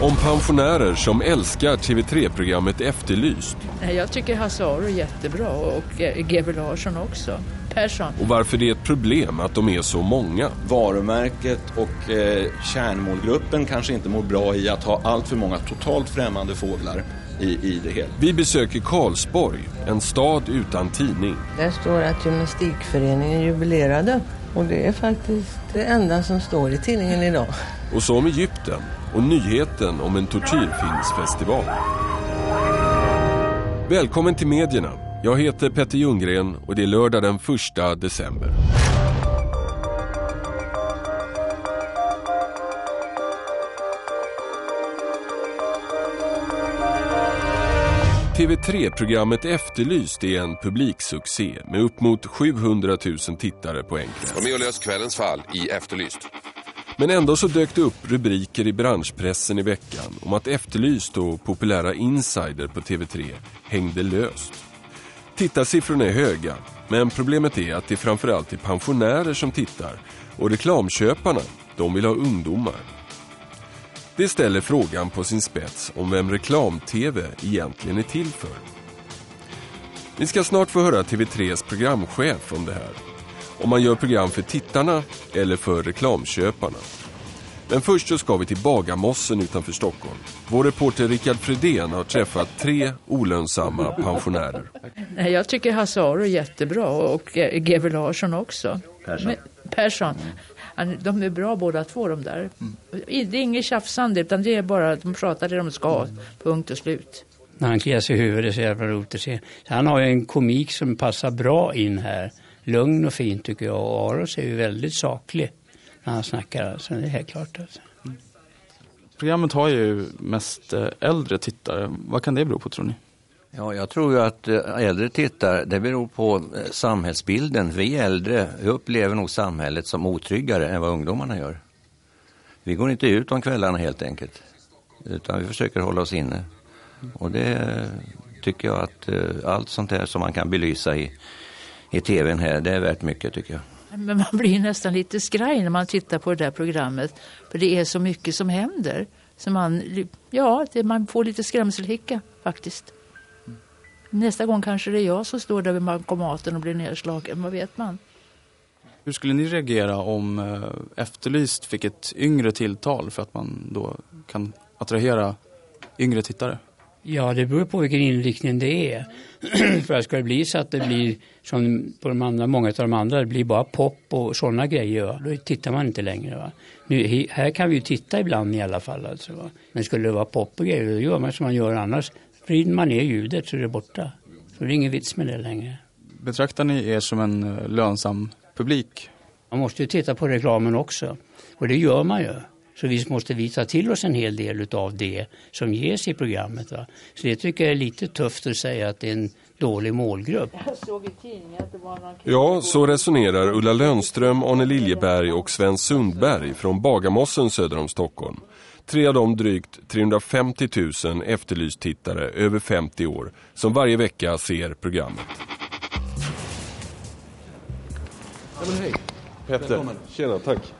Om pensionärer som älskar TV3-programmet Efterlyst. Jag tycker Hasse Aro är jättebra och eh, GW Larsson också. Persson. Och varför det är ett problem att de är så många. Varumärket och eh, kärnmålgruppen kanske inte mår bra i att ha allt för många totalt främmande fåglar i, i det hela. Vi besöker Karlsborg, en stad utan tidning. Där står att gymnastikföreningen jubilerade och det är faktiskt det enda som står i tidningen idag. Och så om Egypten och nyheten om en tortyrfilmsfestival. Välkommen till medierna. Jag heter Petter Ljunggren och det är lördag den 1 december. TV3-programmet Efterlyst är en publiksuccé med upp mot 700 000 tittare på enkelt. Var med och lös kvällens fall i Efterlyst. Men ändå så dök det upp rubriker i branschpressen i veckan om att Efterlyst och populära Insider på TV3 hängde löst. Tittarsiffrorna är höga, men problemet är att det framförallt är pensionärer som tittar och reklamköparna, de vill ha ungdomar. Det ställer frågan på sin spets om vem reklam-tv egentligen är till för. Vi ska snart få höra TV3s programchef om det här. Om man gör program för tittarna eller för reklamköparna. Men först så ska vi till Bagarmossen utanför Stockholm. Vår reporter Rickard Fredén har träffat tre olönsamma pensionärer. Jag tycker Hasse Aro är jättebra och eh, GW Larsson också. Persson. Persson. De är bra båda två de där. Det är inget tjafsande utan det är bara att de pratar det de ska. Punkt och slut. När han kliar sig i huvudet är så jävla roligt att se. Han har ju en komik som passar bra in här. Lugn och fin tycker jag och Aros är ju väldigt saklig när han snackar. Så det är helt klart. Alltså. Programmet har ju mest eh, äldre tittare. Vad kan det bero på tror ni? Ja, jag tror ju att eh, äldre tittar, det beror på eh, samhällsbilden. Vi äldre vi upplever nog samhället som otryggare än vad ungdomarna gör. Vi går inte ut om kvällarna helt enkelt, utan vi försöker hålla oss inne. Och det eh, tycker jag att allt sånt här som man kan belysa i, i tvn här, det är värt mycket tycker jag. Men man blir nästan lite skraj när man tittar på det där programmet. För det är så mycket som händer. Så man, ja, det, man får lite skrämselhicka faktiskt. Nästa gång kanske det är jag som står där vid bankomaten och blir nedslagen. Vad vet man? Hur skulle ni reagera om eh, Efterlyst fick ett yngre tilltal för att man då kan attrahera yngre tittare? Ja, det beror på vilken inriktning det är. för att ska det bli så att det blir som på de andra, många av de andra, det blir bara pop och sådana grejer, va? då tittar man inte längre. Va? Nu, här kan vi ju titta ibland i alla fall. Alltså, va? Men skulle det vara pop och grejer, då gör man som man gör annars. Vrider man ner ljudet så är det borta. Så det är ingen vits med det längre. Betraktar ni er som en eh, lönsam publik? Man måste ju titta på reklamen också. Och det gör man ju. Så vi måste vi ta till oss en hel del av det som ges i programmet. Va? Så det tycker jag är lite tufft att säga att det är en dålig målgrupp. Ja, så resonerar Ulla Lönström, Arne Liljeberg och Sven Sundberg från Bagarmossen söder om Stockholm. Tre av de drygt 350 000 efterlyst-tittare över 50 år som varje vecka ser programmet. Ja, hej. Petter, tjena, tack.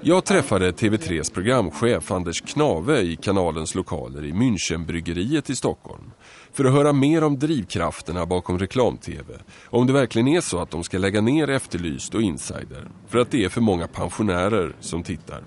Jag träffade TV3s programchef Anders Knave i kanalens lokaler i Münchenbryggeriet i Stockholm för att höra mer om drivkrafterna bakom reklam-tv. Om det verkligen är så att de ska lägga ner Efterlyst och Insider för att det är för många pensionärer som tittar.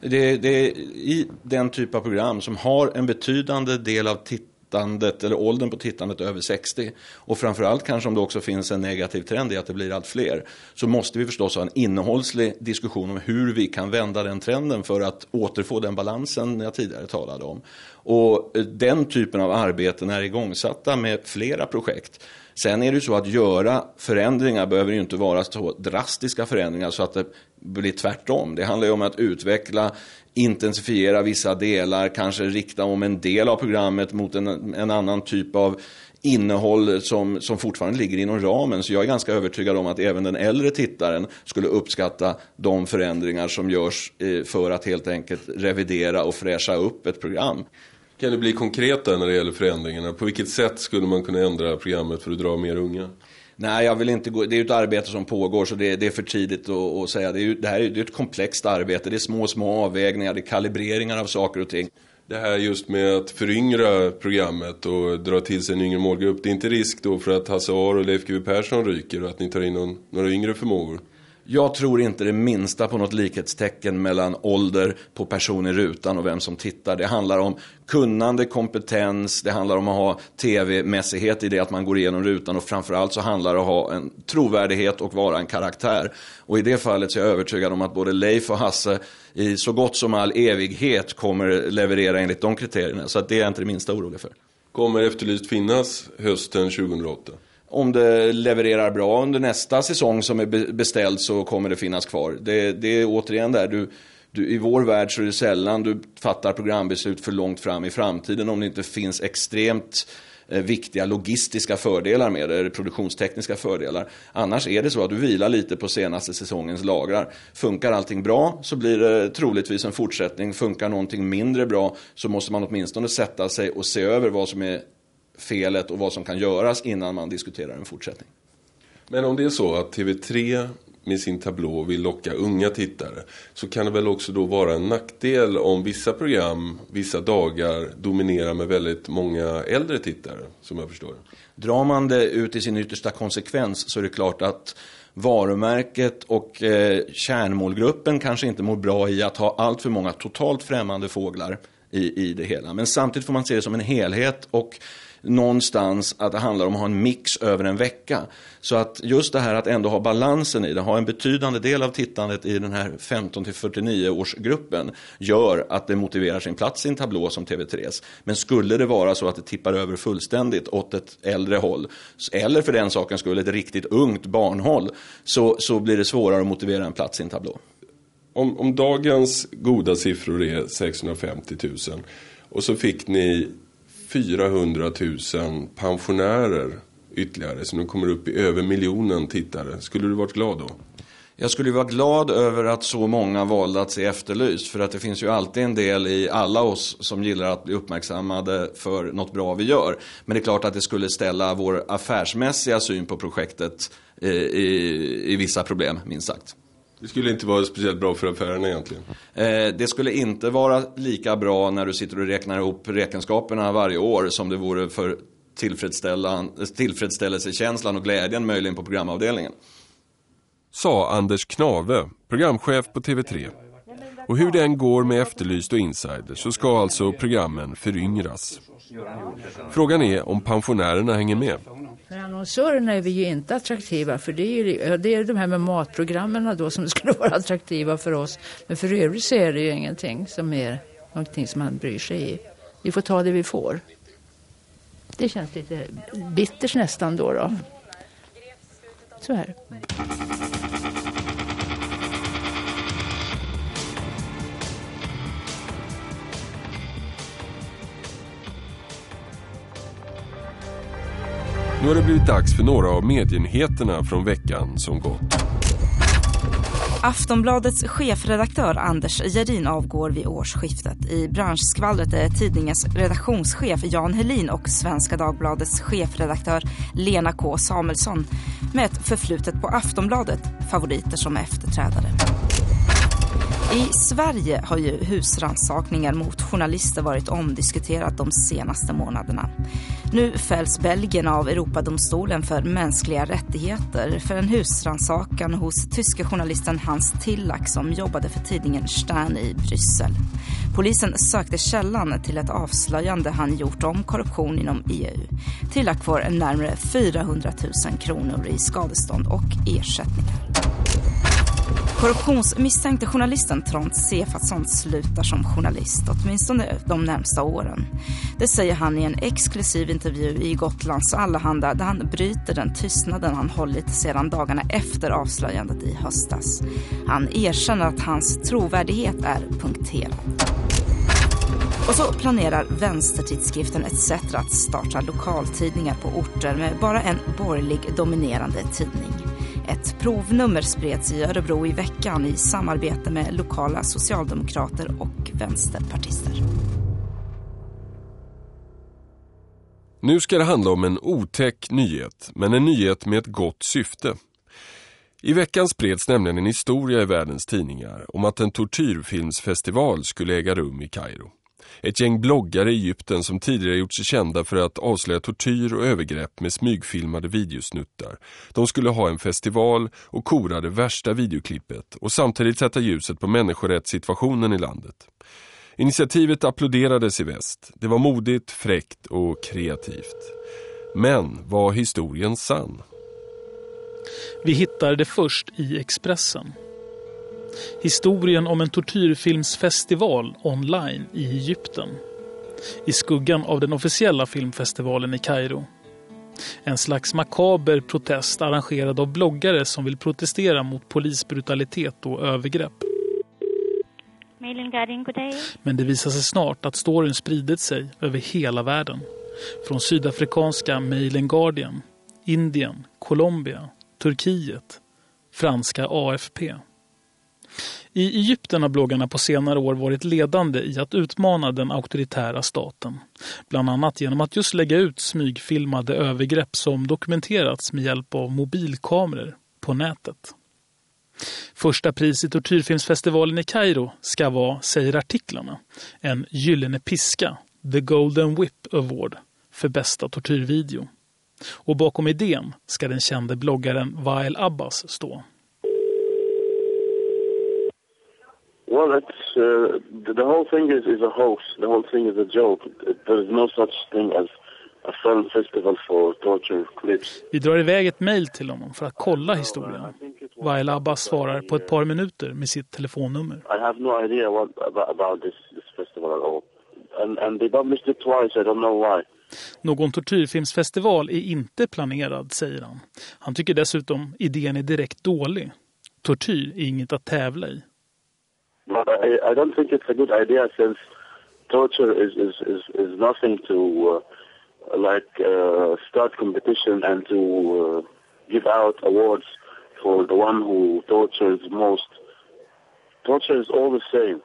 Det, det är i den typ av program som har en betydande del av tittandet eller åldern på tittandet över 60 och framförallt kanske om det också finns en negativ trend i att det blir allt fler så måste vi förstås ha en innehållslig diskussion om hur vi kan vända den trenden för att återfå den balansen jag tidigare talade om. Och den typen av arbeten är igångsatta med flera projekt. Sen är det ju så att göra förändringar behöver ju inte vara så drastiska förändringar så att det blir tvärtom. Det handlar ju om att utveckla, intensifiera vissa delar, kanske rikta om en del av programmet mot en, en annan typ av innehåll som, som fortfarande ligger inom ramen. Så jag är ganska övertygad om att även den äldre tittaren skulle uppskatta de förändringar som görs eh, för att helt enkelt revidera och fräscha upp ett program. Kan det bli konkreta när det gäller förändringarna? På vilket sätt skulle man kunna ändra programmet för att dra mer unga? Nej, jag vill inte gå. Det är ju ett arbete som pågår så det, det är för tidigt att, att säga. Det, är ju, det här är ju ett komplext arbete. Det är små, små avvägningar, det är kalibreringar av saker och ting. Det här just med att föryngra programmet och dra till sig en yngre målgrupp. Det är inte risk då för att Hasse Aro och Leif GW Persson ryker och att ni tar in någon, några yngre förmågor? Jag tror inte det minsta på något likhetstecken mellan ålder på person i rutan och vem som tittar. Det handlar om kunnande, kompetens, det handlar om att ha tv-mässighet i det att man går igenom rutan och framförallt så handlar det om att ha en trovärdighet och vara en karaktär. Och i det fallet så är jag övertygad om att både Leif och Hasse i så gott som all evighet kommer leverera enligt de kriterierna. Så att det är jag inte det minsta orolig för. Kommer Efterlyst finnas hösten 2008? Om det levererar bra under nästa säsong som är beställd så kommer det finnas kvar. Det, det är återigen där, du, du, i vår värld så är det sällan du fattar programbeslut för långt fram i framtiden om det inte finns extremt eh, viktiga logistiska fördelar med det, eller produktionstekniska fördelar. Annars är det så att du vilar lite på senaste säsongens lagrar. Funkar allting bra så blir det troligtvis en fortsättning. Funkar någonting mindre bra så måste man åtminstone sätta sig och se över vad som är felet och vad som kan göras innan man diskuterar en fortsättning. Men om det är så att TV3 med sin tablå vill locka unga tittare så kan det väl också då vara en nackdel om vissa program vissa dagar dominerar med väldigt många äldre tittare som jag förstår. Drar man det ut i sin yttersta konsekvens så är det klart att varumärket och eh, kärnmålgruppen kanske inte mår bra i att ha allt för många totalt främmande fåglar i, i det hela. Men samtidigt får man se det som en helhet och någonstans att det handlar om att ha en mix över en vecka. Så att just det här att ändå ha balansen i det, ha en betydande del av tittandet i den här 15 49 årsgruppen gör att det motiverar sin plats i en tablå som TV3s. Men skulle det vara så att det tippar över fullständigt åt ett äldre håll, eller för den saken skulle ett riktigt ungt barnhåll, så, så blir det svårare att motivera en plats i en tablå. Om, om dagens goda siffror är 650 000 och så fick ni 400 000 pensionärer ytterligare. Så nu kommer upp i över miljonen tittare. Skulle du varit glad då? Jag skulle vara glad över att så många valde att se Efterlyst. För att det finns ju alltid en del i alla oss som gillar att bli uppmärksammade för något bra vi gör. Men det är klart att det skulle ställa vår affärsmässiga syn på projektet i, i, i vissa problem, minst sagt. Det skulle inte vara speciellt bra för affärerna egentligen. Eh, det skulle inte vara lika bra när du sitter och räknar ihop räkenskaperna varje år som det vore för tillfredsställelsekänslan och glädjen möjligen på programavdelningen. Sa Anders Knave, programchef på TV3. Och hur den går med Efterlyst och Insider så ska alltså programmen föryngras. Frågan är om pensionärerna hänger med. Men annonsörerna är vi ju inte attraktiva för det är, ju, det är de här med matprogrammen då som skulle vara attraktiva för oss. Men för övrigt så är det ju ingenting som är någonting som man bryr sig i. Vi får ta det vi får. Det känns lite bitters nästan då. då. Så här. Nu har det blivit dags för några av medienyheterna från veckan som gått. Aftonbladets chefredaktör Anders Gerin avgår vid årsskiftet. I branschskvallret är tidningens redaktionschef Jan Helin och Svenska Dagbladets chefredaktör Lena K Samuelsson med ett förflutet på Aftonbladet favoriter som efterträdare. I Sverige har ju husransakningar mot journalister varit omdiskuterat de senaste månaderna. Nu fälls Belgien av Europadomstolen för mänskliga rättigheter för en husransakan hos tyska journalisten Hans Tillack som jobbade för tidningen Stern i Bryssel. Polisen sökte källan till ett avslöjande han gjort om korruption inom EU. Tillack får närmare 400 000 kronor i skadestånd och ersättningar. Korruptionsmisstänkte journalisten Trond Sefatsson slutar som journalist, åtminstone de närmsta åren. Det säger han i en exklusiv intervju i Gotlands Allehanda där han bryter den tystnaden han hållit sedan dagarna efter avslöjandet i höstas. Han erkänner att hans trovärdighet är punkterad. Och så planerar vänstertidskriften ETC att starta lokaltidningar på orter med bara en borgerlig dominerande tidning. Ett provnummer spreds i Örebro i veckan i samarbete med lokala socialdemokrater och vänsterpartister. Nu ska det handla om en otäck nyhet, men en nyhet med ett gott syfte. I veckan spreds nämligen en historia i världens tidningar om att en tortyrfilmsfestival skulle äga rum i Kairo. Ett gäng bloggare i Egypten som tidigare gjort sig kända för att avslöja tortyr och övergrepp med smygfilmade videosnuttar. De skulle ha en festival och kora det värsta videoklippet och samtidigt sätta ljuset på människorättssituationen i landet. Initiativet applåderades i väst. Det var modigt, fräckt och kreativt. Men var historien sann? Vi hittade det först i Expressen. Historien om en tortyrfilmsfestival online i Egypten. I skuggan av den officiella filmfestivalen i Kairo. En slags makaber protest arrangerad av bloggare som vill protestera mot polisbrutalitet och övergrepp. Men det visade sig snart att storyn spridit sig över hela världen. Från sydafrikanska Mail Guardian, Indien, Colombia, Turkiet, franska AFP. I Egypten har bloggarna på senare år varit ledande i att utmana den auktoritära staten. Bland annat genom att just lägga ut smygfilmade övergrepp som dokumenterats med hjälp av mobilkameror på nätet. Första pris i tortyrfilmsfestivalen i Kairo ska vara, säger artiklarna, en gyllene piska, The Golden Whip Award, för bästa tortyrvideo. Och bakom idén ska den kände bloggaren Wael Abbas stå. Well, it's uh, the whole thing is, is a hoax. The whole thing is a joke. There is no such thing as a film festival for torture clips. Vi drar iväg ett mejl till honom för att kolla historien. Wael Abbas svarar på ett par minuter med sitt telefonnummer. I have no idea what about, about this, this festival at all. And, and they published it twice, I don't know why. Någon tortyrfilmsfestival är inte planerad, säger han. Han tycker dessutom idén är direkt dålig. Tortyr är inget att tävla i. But I, I don't think it's a good idea since torture is, is, is, is nothing to uh, like uh, start competition and to uh, give out awards for the one who tortures most. Torture is all the same.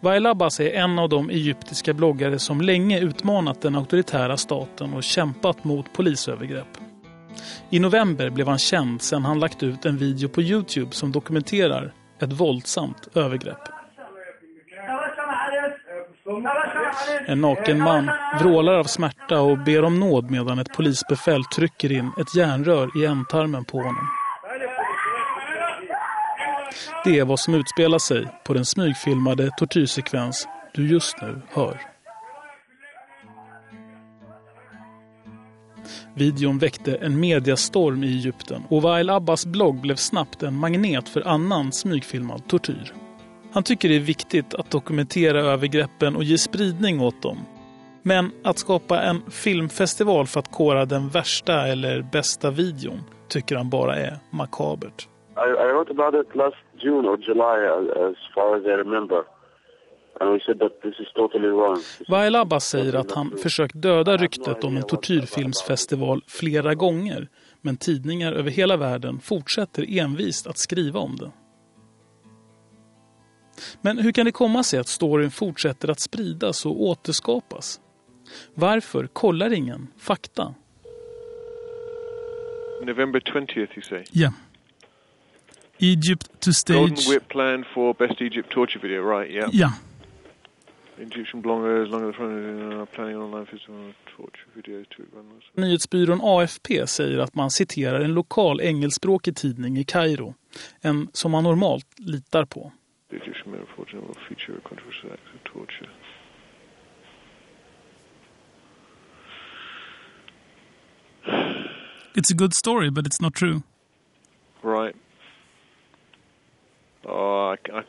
Wael Abbas är en av de egyptiska bloggare som länge utmanat den auktoritära staten och kämpat mot polisövergrepp. I november blev han känd sedan han lagt ut en video på Youtube som dokumenterar ett våldsamt övergrepp. En naken man vrålar av smärta och ber om nåd medan ett polisbefäl trycker in ett järnrör i ändtarmen på honom. Det är vad som utspelar sig på den smygfilmade tortyrsekvens du just nu hör. Videon väckte en mediastorm i Egypten och Wael Abbas blogg blev snabbt en magnet för annan smygfilmad tortyr. Han tycker det är viktigt att dokumentera övergreppen och ge spridning åt dem. Men att skapa en filmfestival för att kora den värsta eller bästa videon tycker han bara är makabert. I, I wrote about it last June or July as far as I remember. Wael Abbas säger att han försökt döda ryktet om en tortyrfilmsfestival flera gånger. Men tidningar över hela världen fortsätter envist att skriva om det. Men hur kan det komma sig att storyn fortsätter att spridas och återskapas? Varför kollar ingen fakta? November 20th, you say? Yeah. Egypt to stage... Golden Whip plan for best Egypt torture video, right? Yeah. Yeah. Egyptian bloggers, long the front, uh, planning online festival torture videos to run. Nyhetsbyrån AFP säger att man citerar en lokal engelskspråkig tidning i Kairo. En som man normalt litar på. Torture. It's a good story, but it's not true. Right.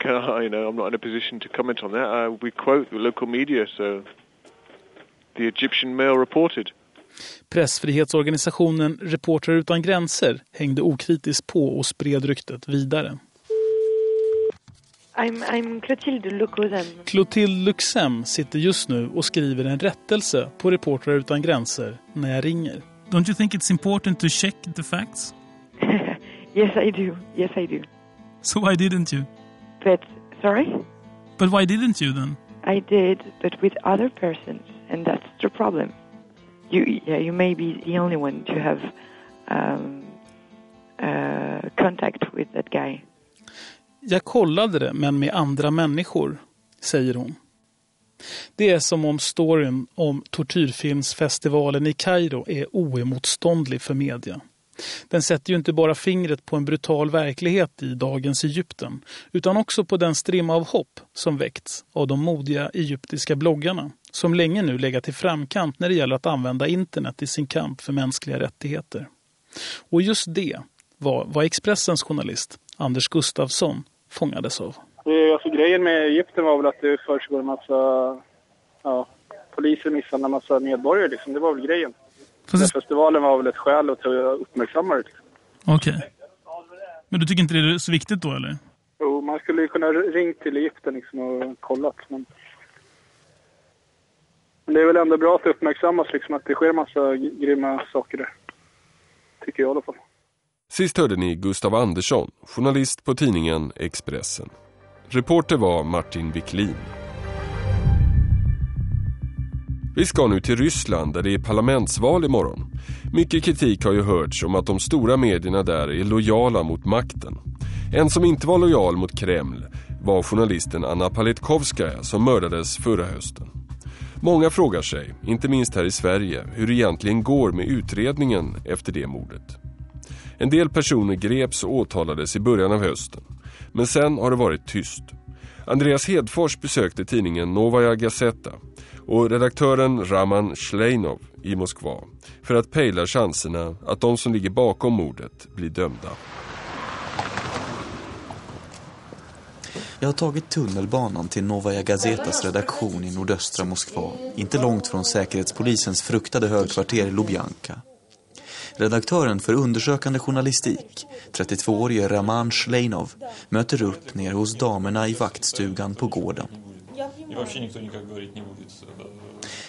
Can't, you know, I'm not in a position to comment on that. Uh, we quote the local media, so the Egyptian Mail reported. Pressfrihetsorganisationen Reportrar utan gränser hängde okritiskt på och spred ryktet vidare. I'm, I'm Clotilde Luxem. Clotilde Luxem sitter just nu och skriver en rättelse på Reportrar utan gränser när jag ringer. Don't you think it's important to check the facts? yes, I do. Yes, I do. So why didn't you? But, sorry? But why didn't you then? I did, but with other persons, and that's the problem. you yeah, you may be the only one to have um, uh, contact with that guy. Jag kollade det, men med andra människor, säger hon. Det är som om storyn om tortyrfilmsfestivalen i Kairo är oemotståndlig för media. Den sätter ju inte bara fingret på en brutal verklighet i dagens Egypten utan också på den strimma av hopp som väckts av de modiga egyptiska bloggarna som länge nu legat i framkant när det gäller att använda internet i sin kamp för mänskliga rättigheter. Och just det var vad Expressens journalist Anders Gustafsson fångades av. Alltså, grejen med Egypten var väl att det försiggår en massa ja, poliser misshandlar en massa medborgare. Liksom. Det var väl grejen. Fast... Festivalen var väl ett skäl att uppmärksamma det. Liksom. Okej. Okay. Men du tycker inte det är så viktigt då, eller? Jo, man skulle ju kunna ringt till Egypten liksom, och kollat. Men... men det är väl ändå bra att det uppmärksammas liksom, att det sker en massa grymma saker där. Tycker jag i alla fall. Sist hörde ni Gustav Andersson, journalist på tidningen Expressen. Reporter var Martin Wiklin. Vi ska nu till Ryssland där det är parlamentsval imorgon. Mycket kritik har ju hörts om att de stora medierna där är lojala mot makten. En som inte var lojal mot Kreml var journalisten Anna Politkovskaja som mördades förra hösten. Många frågar sig, inte minst här i Sverige, hur det egentligen går med utredningen efter det mordet. En del personer greps och åtalades i början av hösten. Men sen har det varit tyst. Andreas Hedfors besökte tidningen Novaja Gazeta och redaktören Raman Shleinov i Moskva för att pejla chanserna att de som ligger bakom mordet blir dömda. Jag har tagit tunnelbanan till Novaja Gazetas redaktion i nordöstra Moskva, inte långt från säkerhetspolisens fruktade högkvarter Lubjanka. Redaktören för undersökande journalistik, 32-årige Raman Shleinov, möter upp ner hos damerna i vaktstugan på gården.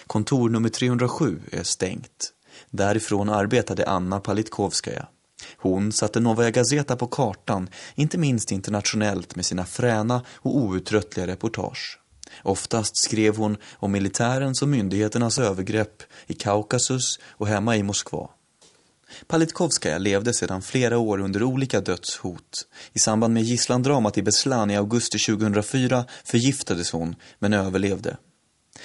Kontor nummer 307 är stängt. Därifrån arbetade Anna Palitkovskaja. Hon satte Novaja Gazeta på kartan, inte minst internationellt med sina fräna och outtröttliga reportage. Oftast skrev hon om militärens och myndigheternas övergrepp i Kaukasus och hemma i Moskva. Palitkovskaja levde sedan flera år under olika dödshot. I samband med gisslandramat i Beslan i augusti 2004 förgiftades hon, men överlevde.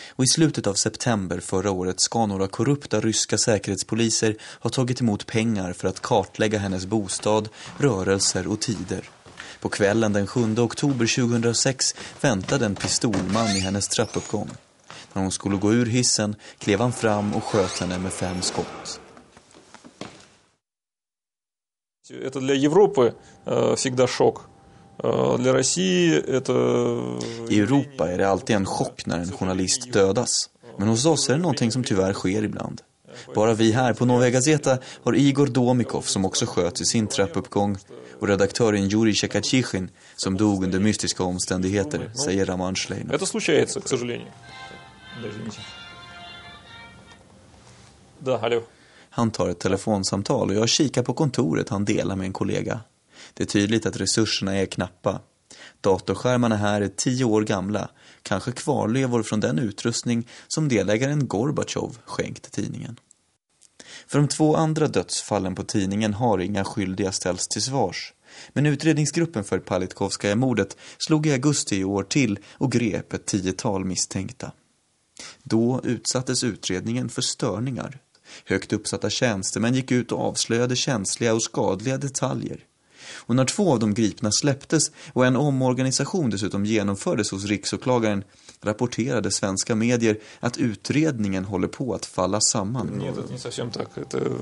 Och i slutet av september förra året ska några korrupta ryska säkerhetspoliser ha tagit emot pengar för att kartlägga hennes bostad, rörelser och tider. På kvällen den 7 oktober 2006 väntade en pistolman i hennes trappuppgång. När hon skulle gå ur hissen klev han fram och sköt henne med fem skott Это для Европы э, всегда шок. Э, для России это... I Europa är det alltid en chock när en journalist dödas. Men hos oss är det någonting som tyvärr sker ibland. Bara vi här på Novaya Gazeta har Igor Domikov som också sköts i sin trappuppgång och redaktören Yuri Chekachishin som dog under mystiska omständigheter, säger Raman Shlein. Это случается, к сожалению. Да, извините. Да, алло. Han tar ett telefonsamtal och jag kikar på kontoret han delar med en kollega. Det är tydligt att resurserna är knappa. Datorskärmarna här är tio år gamla, kanske kvarlevor från den utrustning som delägaren Gorbachev skänkt tidningen. För de två andra dödsfallen på tidningen har inga skyldiga ställts till svars. Men utredningsgruppen för Palitkovskaja-mordet slog i augusti i år till och grep ett tiotal misstänkta. Då utsattes utredningen för störningar. Högt uppsatta tjänstemän gick ut och avslöjade känsliga och skadliga detaljer. Och när två av de gripna släpptes och en omorganisation dessutom genomfördes hos riksåklagaren rapporterade svenska medier att utredningen håller på att falla samman. Нет, это не совсем так. Это,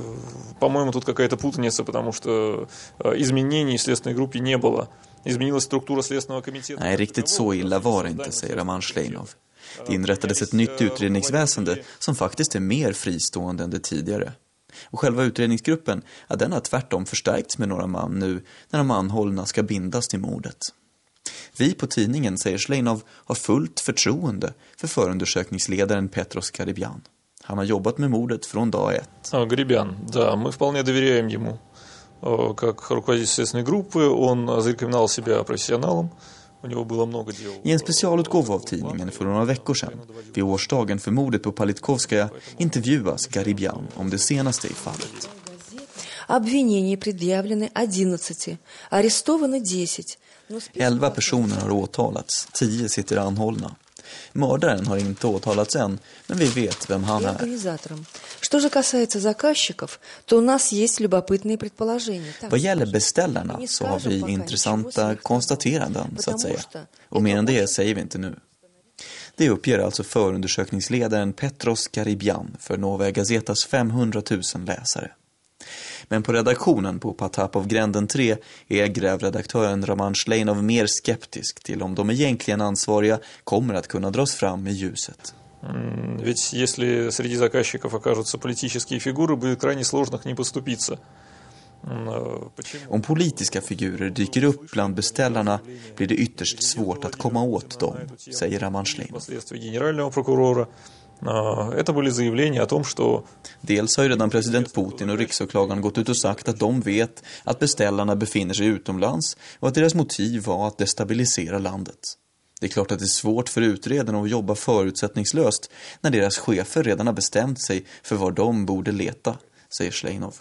по-моему, тут какая-то путаница, потому что э, изменений в следственной группе не было. Изменилась структура следственного комитета. Nej, riktigt så illa var det inte, säger Raman Shleinov. Det inrättades ett nytt utredningsväsende som faktiskt är mer fristående än det tidigare. Och själva utredningsgruppen, ja, den har tvärtom förstärkts med några man nu när de anhållna ska bindas till mordet. Vi på tidningen, säger Sleinov, har fullt förtroende för förundersökningsledaren Petros Karibian. Han har jobbat med mordet från dag ett. Ja, Гарибян, да, мы вполне доверяем ему. Как руководитель следственной группы, он зарекомендовал себя профессионалом. I en specialutgåva av tidningen för några veckor sedan, vid årsdagen för mordet på Politkovskaja, intervjuas Garibjan om det senaste i fallet. Обвинения предъявлены 11, арестованы 10. Elva personer har åtalats, tio sitter anhållna. Mördaren har inte åtalats än, men vi vet vem han är. Организаторам. Что же касается заказчиков, то у нас есть любопытные предположения. Так, Vad gäller beställarna så har vi intressanta konstateranden, så att säga. Och mer än det säger vi inte nu. Det uppger alltså förundersökningsledaren Petros Garibyan för Novaja Gazetas 500 000 läsare. Men på redaktionen på Patapov-gränden 3 är grävredaktören Raman Shleinov mer skeptisk till om de egentligen ansvariga kommer att kunna dras fram i ljuset. М, Ведь если среди заказчиков окажутся политические фигуры, будет крайне сложно к ним подступиться. М, э, Почему? Om politiska figurer dyker upp bland beställarna blir det ytterst svårt att komma åt dem, säger Raman Shleinov. Dels har ju redan president Putin och riksåklagaren gått ut och sagt att de vet att beställarna befinner sig utomlands och att deras motiv var att destabilisera landet. Det är klart att det är svårt för utredarna att jobba förutsättningslöst när deras chefer redan har bestämt sig för var de borde leta, säger Schleinov.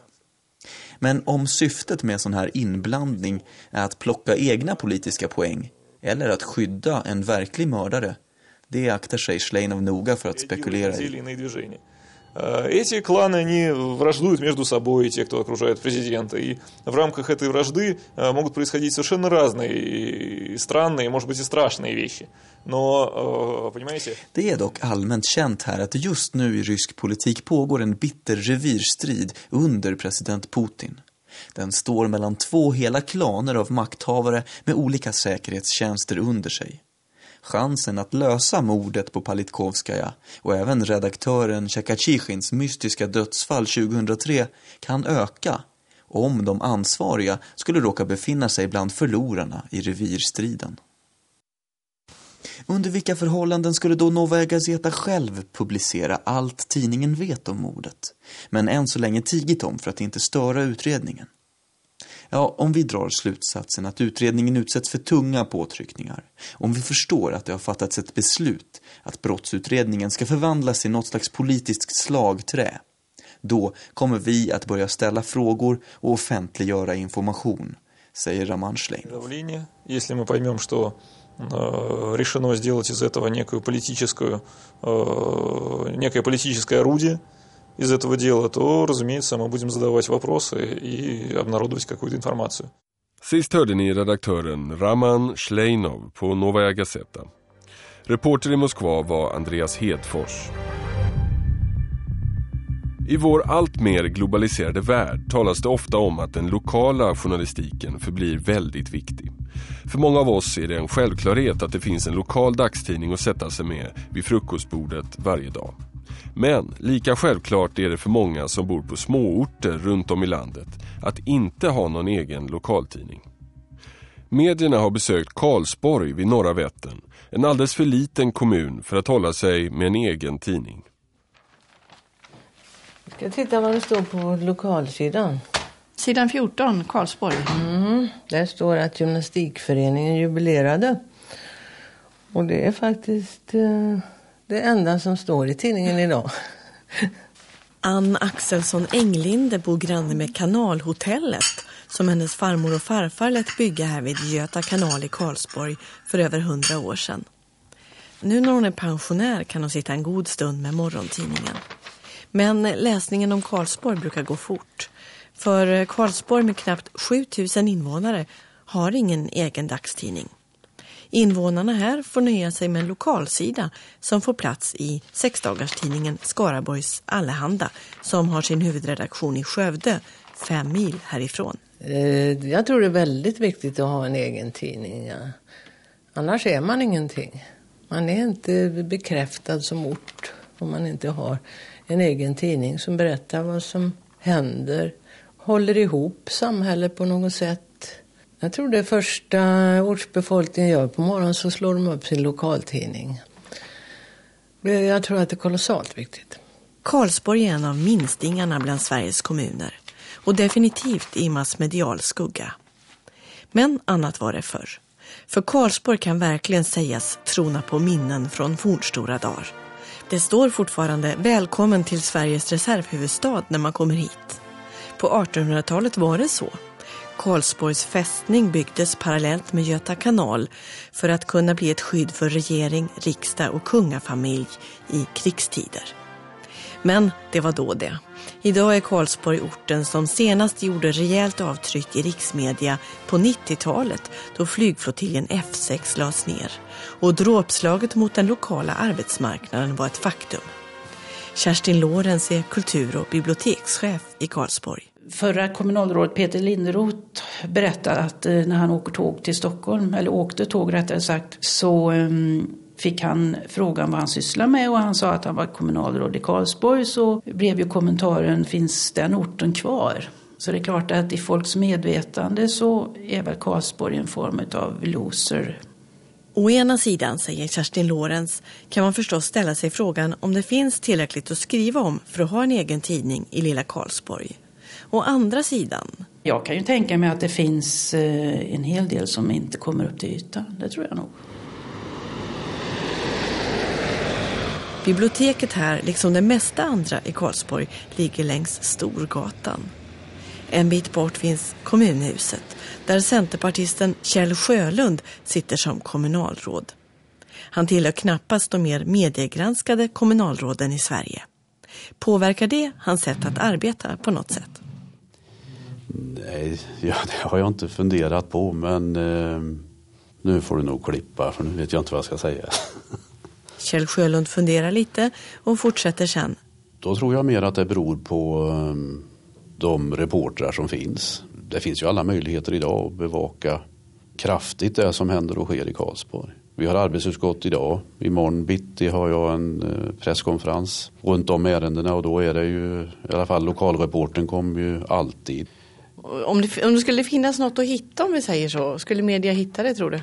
Men om syftet med sån här inblandning är att plocka egna politiska poäng eller att skydda en verklig mördare det aktar sig Shleinov noga för att spekulera те i. или иные движения. Э, Эти кланы, они враждуют между собой, те, кто окружает президента. И в рамках этой вражды э, могут происходить совершенно разные, и странные, может быть, и страшные вещи. Но, э, понимаете, Det är dock allmänt känt här att just nu i rysk politik pågår en bitter revirstrid under president Putin. Den står mellan två hela klaner av makthavare med olika säkerhetstjänster under sig. Chansen att lösa mordet på Politkovskaja och även redaktören Tjekatjichins mystiska dödsfall 2003 kan öka om de ansvariga skulle råka befinna sig bland förlorarna i revirstriden. Under vilka förhållanden skulle då Novaja Gazeta själv publicera allt tidningen vet om mordet, men än så länge tigit om för att inte störa utredningen? Ja, om vi drar slutsatsen att utredningen utsätts för tunga påtryckningar, om vi förstår att det har fattats ett beslut att brottsutredningen ska förvandlas till något slags politiskt slagträ, då kommer vi att börja ställa frågor och offentliggöra information, säger Raman Schlein. давление, если мы поймем, что э, решено сделать из этого некую политическую, э, некое политическое орудие из этого дела, то, разумеется, мы будем задавать вопросы и обнародовать какую-то информацию. Sist hörde ni redaktören Raman Shleinov på Novaja Gazeta. Reporter i Moskva var Andreas Hedfors. I vår allt mer globaliserade värld talas det ofta om att den lokala journalistiken förblir väldigt viktig. För många av oss är det en självklarhet att det finns en lokal dagstidning att sätta sig med vid frukostbordet varje dag. Men lika självklart är det för många som bor på småorter runt om i landet att inte ha någon egen lokaltidning. Medierna har besökt Karlsborg vid norra Vättern, en alldeles för liten kommun för att hålla sig med en egen tidning. Vi ska titta vad det står på lokalsidan. Sidan 14, Karlsborg. Mm, där står att gymnastikföreningen jubilerade. Och det är faktiskt eh, det enda som står i tidningen idag. Ann Axelsson Englinde bor granne med Kanalhotellet som hennes farmor och farfar lät bygga här vid Göta kanal i Karlsborg för över hundra år sedan. Nu när hon är pensionär kan hon sitta en god stund med morgontidningen. Men läsningen om Karlsborg brukar gå fort. För Karlsborg med knappt 7000 invånare har ingen egen dagstidning. Invånarna här får nöja sig med en lokalsida som får plats i sexdagarstidningen Skaraborgs Allehanda som har sin huvudredaktion i Skövde, fem mil härifrån. Eh, jag tror det är väldigt viktigt att ha en egen tidning. Ja. Annars är man ingenting. Man är inte bekräftad som ort om man inte har en egen tidning som berättar vad som händer. Håller ihop samhället på något sätt. Jag tror det första ortsbefolkningen gör på morgonen så slår de upp sin lokaltidning. Jag tror att det är kolossalt viktigt. Karlsborg är en av minstingarna bland Sveriges kommuner och definitivt i massmedial skugga. Men annat var det förr. För Karlsborg kan verkligen sägas trona på minnen från fornstora dagar. Det står fortfarande välkommen till Sveriges reservhuvudstad när man kommer hit. På 1800-talet var det så. Karlsborgs fästning byggdes parallellt med Göta kanal för att kunna bli ett skydd för regering, riksdag och kungafamilj i krigstider. Men det var då det. Idag är Karlsborg orten som senast gjorde rejält avtryck i riksmedia på 90-talet då flygflottiljen F6 lades ner och dråpslaget mot den lokala arbetsmarknaden var ett faktum. Kerstin Lorenz är kultur- och bibliotekschef i Karlsborg. Förra kommunalrådet Peter Linderoth berättar att eh, när han åker tåg till Stockholm, eller åkte tåg rättare sagt, så ehm, fick han frågan vad han sysslar med och han sa att han var kommunalråd i Karlsborg så blev ju kommentaren finns den orten kvar? Så det är klart att i folks medvetande så är väl Karlsborg en form av loser. Å ena sidan, säger Kerstin Lorenz, kan man förstås ställa sig frågan om det finns tillräckligt att skriva om för att ha en egen tidning i lilla Karlsborg. Å andra sidan... Jag kan ju tänka mig att det finns eh, en hel del som inte kommer upp till ytan. Det tror jag nog. Biblioteket här, liksom det mesta andra i Karlsborg, ligger längs Storgatan. En bit bort finns kommunhuset där centerpartisten Kjell Sjölund sitter som kommunalråd. Han tillhör knappast de mer mediegranskade kommunalråden i Sverige. Påverkar det hans sätt att arbeta på något sätt? Nej, ja, det har jag inte funderat på men eh, nu får du nog klippa för nu vet jag inte vad jag ska säga. Kjell Sjölund funderar lite och fortsätter sen. Då tror jag mer att det beror på um, de reportrar som finns. Det finns ju alla möjligheter idag att bevaka kraftigt det som händer och sker i Karlsborg. Vi har arbetsutskott idag. Imorgon bitti har jag en uh, presskonferens runt om ärendena och då är det ju, i alla fall lokalreporten kommer ju alltid. Om det, om det skulle finnas något att hitta om vi säger så, skulle media hitta det tror du?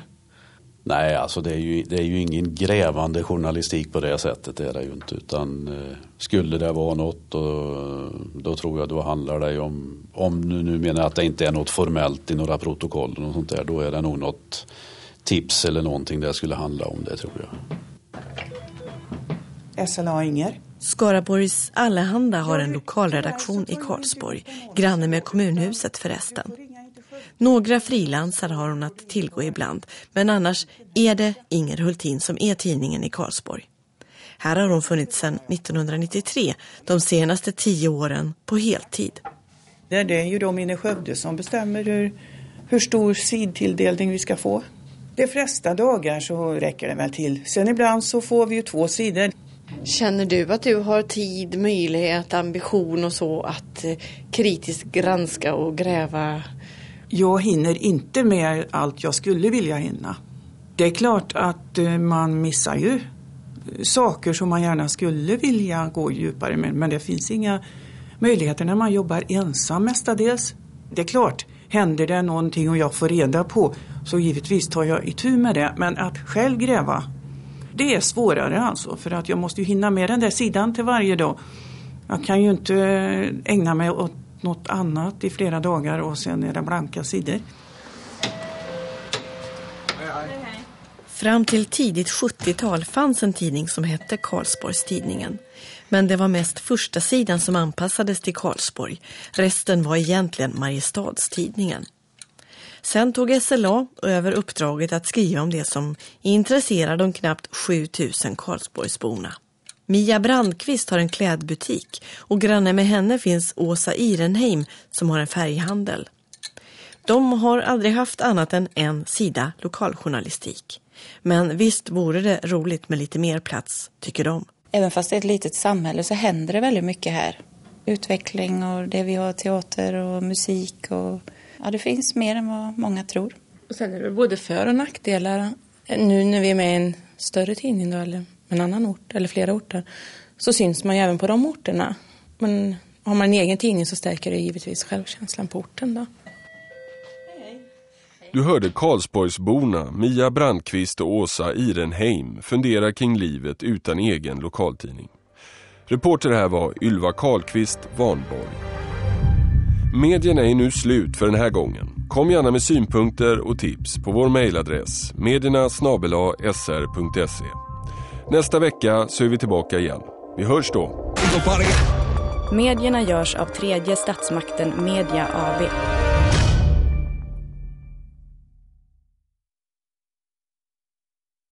Nej, alltså det är, ju, det är ju ingen grävande journalistik på det sättet. Det är det ju inte. Utan eh, skulle det vara något då, då tror jag då handlar det om, om du nu menar att det inte är något formellt i några protokoll och sånt där, då är det nog något tips eller någonting det skulle handla om det tror jag. SLA Inger. Skaraborgs Allehanda har en lokalredaktion i Karlsborg, granne med kommunhuset förresten. Några frilansare har hon att tillgå ibland, men annars är det Inger Hultin som är tidningen i Karlsborg. Här har hon funnits sedan 1993, de senaste tio åren på heltid. Det är ju då Minne Skövde som bestämmer hur, hur stor sidtilldelning vi ska få. De flesta dagar så räcker det väl till. Sen ibland så får vi ju två sidor. Känner du att du har tid, möjlighet, ambition och så att eh, kritiskt granska och gräva jag hinner inte med allt jag skulle vilja hinna. Det är klart att eh, man missar ju eh, saker som man gärna skulle vilja gå djupare med men det finns inga möjligheter när man jobbar ensam mestadels. Det är klart, händer det någonting och jag får reda på så givetvis tar jag itu med det men att själv gräva det är svårare alltså för att jag måste ju hinna med den där sidan till varje dag. Jag kan ju inte eh, ägna mig åt något annat i flera dagar och sen är det blanka sidor. Fram till tidigt 70-tal fanns en tidning som hette Karlsborgstidningen. Men det var mest första sidan som anpassades till Karlsborg. Resten var egentligen Mariestadstidningen. Sen tog SLA över uppdraget att skriva om det som intresserar de knappt 7000 Karlsborgsborna. Mia Brandqvist har en klädbutik och granne med henne finns Åsa Irenheim som har en färghandel. De har aldrig haft annat än en sida lokaljournalistik. Men visst vore det roligt med lite mer plats, tycker de. Även fast det är ett litet samhälle så händer det väldigt mycket här. Utveckling och det vi har teater och musik och ja, det finns mer än vad många tror. Och sen är det både för och nackdelar nu när vi är med i en större tidning då, eller en annan ort eller flera orter så syns man ju även på de orterna. Men har man en egen tidning så stärker det givetvis självkänslan på orten då. Du hörde Karlsborgsborna Mia Brandqvist och Åsa Irenheim fundera kring livet utan egen lokaltidning. Reporter här var Ylva Karlqvist Vanborg. Medierna är nu slut för den här gången. Kom gärna med synpunkter och tips på vår mejladress medierna e. Nästa vecka så är vi tillbaka igen. Vi hörs då. Medierna görs av tredje statsmakten Media AB.